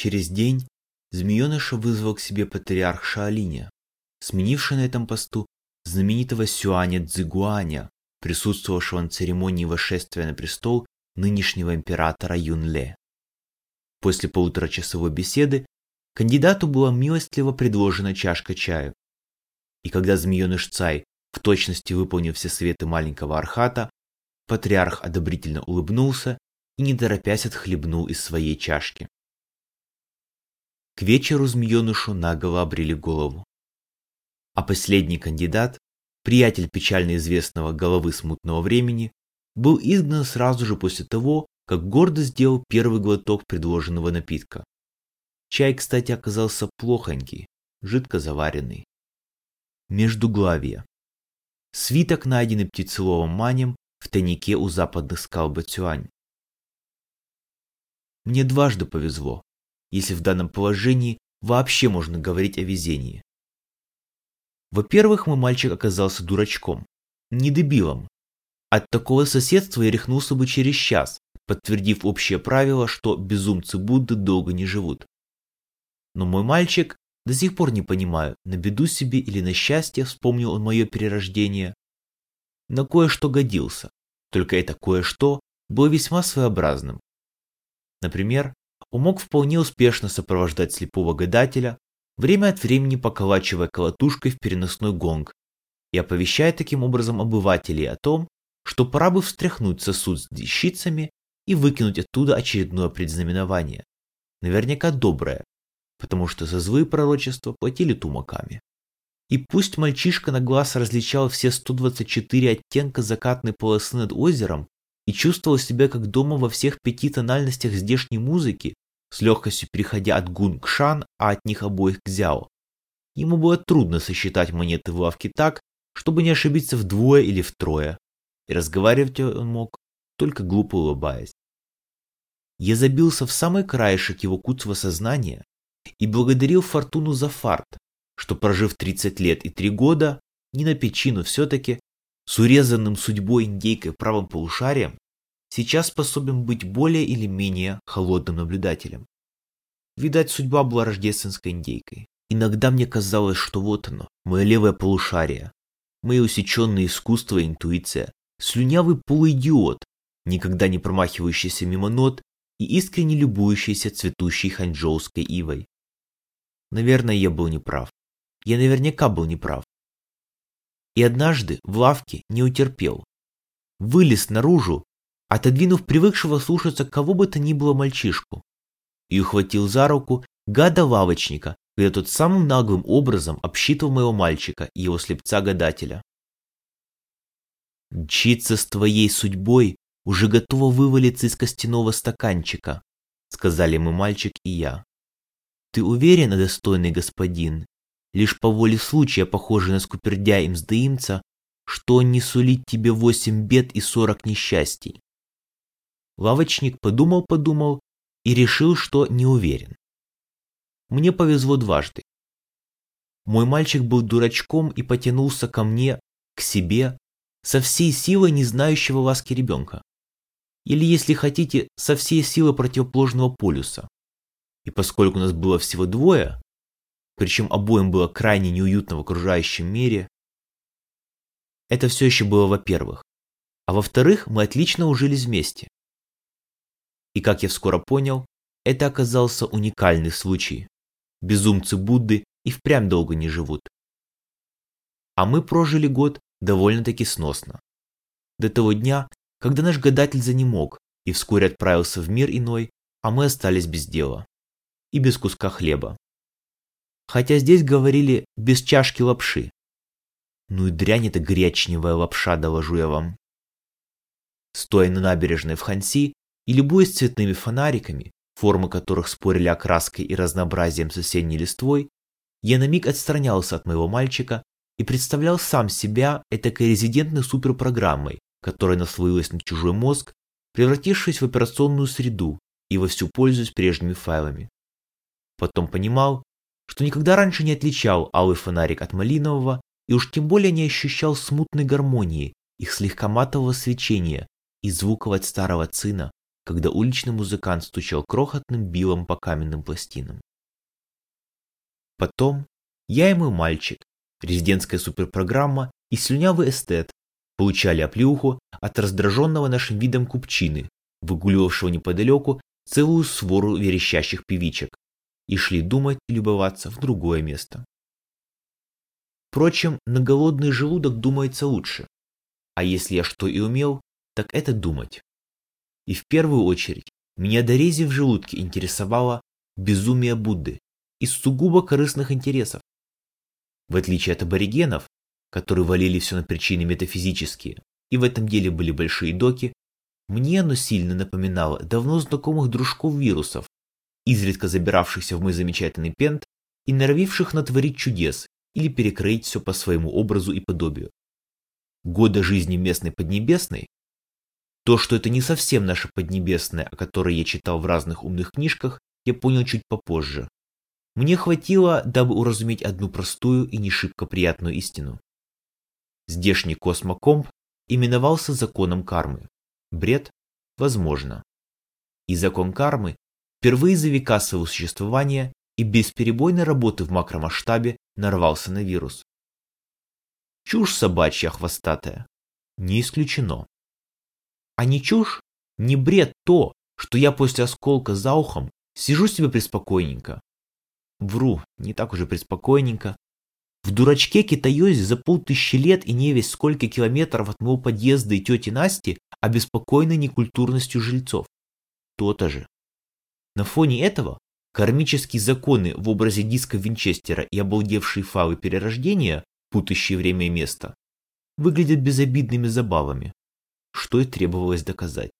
Через день змееныша вызвал к себе патриарх Шаолиня, сменивший на этом посту знаменитого Сюаня Цзигуаня, присутствовавшего на церемонии восшествия на престол нынешнего императора Юнле. После полуторачасовой беседы кандидату была милостливо предложена чашка чаю. И когда змееныш Цай, в точности выполнив все советы маленького архата, патриарх одобрительно улыбнулся и не торопясь отхлебнул из своей чашки. К вечеру змеенышу наголо обрели голову. А последний кандидат, приятель печально известного головы смутного времени, был изгнан сразу же после того, как гордо сделал первый глоток предложенного напитка. Чай, кстати, оказался плохонький, жидко заваренный. Междуглавие. Свиток, найденный птицеловым манем в тайнике у западных скал Бацюань. Мне дважды повезло, если в данном положении вообще можно говорить о везении. Во-первых, мой мальчик оказался дурачком, не дебилом. От такого соседства я рехнулся бы через час, подтвердив общее правило, что безумцы Будды долго не живут. Но мой мальчик, до сих пор не понимаю, на беду себе или на счастье вспомнил он мое перерождение. На кое-что годился, только это кое-что было весьма своеобразным. Например, он мог вполне успешно сопровождать слепого гадателя, время от времени поколачивая колотушкой в переносной гонг и оповещая таким образом обывателей о том, что пора бы встряхнуть сосуд с дещицами и выкинуть оттуда очередное предзнаменование. Наверняка доброе, потому что за злые пророчества платили тумаками. И пусть мальчишка на глаз различал все 124 оттенка закатной полосы над озером и чувствовал себя как дома во всех пяти тональностях здешней музыки, с легкостью переходя от гун к шан, а от них обоих к зяо. Ему было трудно сосчитать монеты в лавке так, чтобы не ошибиться вдвое или втрое, и разговаривать он мог, только глупо улыбаясь. Я забился в самый краешек его куцого сознания и благодарил Фортуну за фарт, что, прожив 30 лет и 3 года, не на печину все-таки, с урезанным судьбой индейкой правым полушарием, сейчас способен быть более или менее холодным наблюдателем. Видать, судьба была рождественской индейкой. Иногда мне казалось, что вот оно, мое левое полушарие, мои усеченные искусство и интуиция, слюнявый полуидиот, никогда не промахивающийся мимо нот и искренне любующийся цветущей ханчжоуской ивой. Наверное, я был неправ. Я наверняка был неправ. И однажды в лавке не утерпел. Вылез наружу отодвинув привыкшего слушаться кого бы то ни было мальчишку, и ухватил за руку гада-лавочника, когда тот самым наглым образом обсчитывал моего мальчика и его слепца-гадателя. «Мчиться с твоей судьбой уже готово вывалиться из костяного стаканчика», сказали мы мальчик и я. «Ты уверен, достойный господин, лишь по воле случая, похожий на скупердя и мздоимца, что он не сулит тебе восемь бед и сорок несчастий?» Лавочник подумал-подумал и решил, что не уверен. Мне повезло дважды. Мой мальчик был дурачком и потянулся ко мне, к себе, со всей силой не знающего ласки ребенка. Или, если хотите, со всей силой противоположного полюса. И поскольку нас было всего двое, причем обоим было крайне неуютно в окружающем мире, это все еще было во-первых. А во-вторых, мы отлично ужились вместе. И как я вскоро понял, это оказался уникальный случай. Безумцы Будды и впрямь долго не живут. А мы прожили год довольно-таки сносно. До того дня, когда наш гадатель занемог и вскоре отправился в мир иной, а мы остались без дела. И без куска хлеба. Хотя здесь говорили без чашки лапши. Ну и дрянь эта гречневая лапша, доложу я вам. Стоя на набережной в Ханси, и любуясь цветными фонариками, формы которых спорили окраской и разнообразием соседней листвой, я на миг отстранялся от моего мальчика и представлял сам себя этакой резидентной суперпрограммой, которая наслоилась на чужой мозг, превратившись в операционную среду и вовсю пользуясь прежними файлами. Потом понимал, что никогда раньше не отличал алый фонарик от малинового и уж тем более не ощущал смутной гармонии их слегка матового свечения и звуков от старого цина, когда уличный музыкант стучал крохотным билом по каменным пластинам. Потом я и мой мальчик, резидентская суперпрограмма и слюнявый эстет получали оплеуху от раздраженного нашим видом купчины, выгуливавшего неподалеку целую свору верещащих певичек, и шли думать и любоваться в другое место. Впрочем, на голодный желудок думается лучше. А если я что и умел, так это думать. И в первую очередь меня до рези в желудке интересовало безумие Будды из сугубо корыстных интересов. В отличие от аборигенов, которые валили все на причины метафизические, и в этом деле были большие доки, мне оно сильно напоминало давно знакомых дружков вирусов, изредка забиравшихся в мой замечательный пент и норовивших натворить чудес или перекроить все по своему образу и подобию. Года жизни местной Поднебесной, то, что это не совсем наша Поднебесная, о которой я читал в разных умных книжках, я понял чуть попозже. Мне хватило, дабы уразуметь одну простую и не шибко приятную истину. Здешний космокомп именовался законом кармы. Бред? Возможно. И закон кармы впервые за века своего существования и бесперебойной работы в макромасштабе нарвался на вирус. Чушь собачья хвостатая. Не исключено. А не чушь, не бред то, что я после осколка за ухом сижу себе преспокойненько. Вру, не так уже преспокойненько, в дурачке китаёзе за полтысячи лет и не весь сколько километров от моего подъезда и тети Насти обеспокоены некультурностью жильцов. То-то же. На фоне этого кармические законы в образе диска Винчестера и обалдевшие фалы перерождения, путающие время и место, выглядят безобидными забавами, что и требовалось доказать.